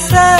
Say.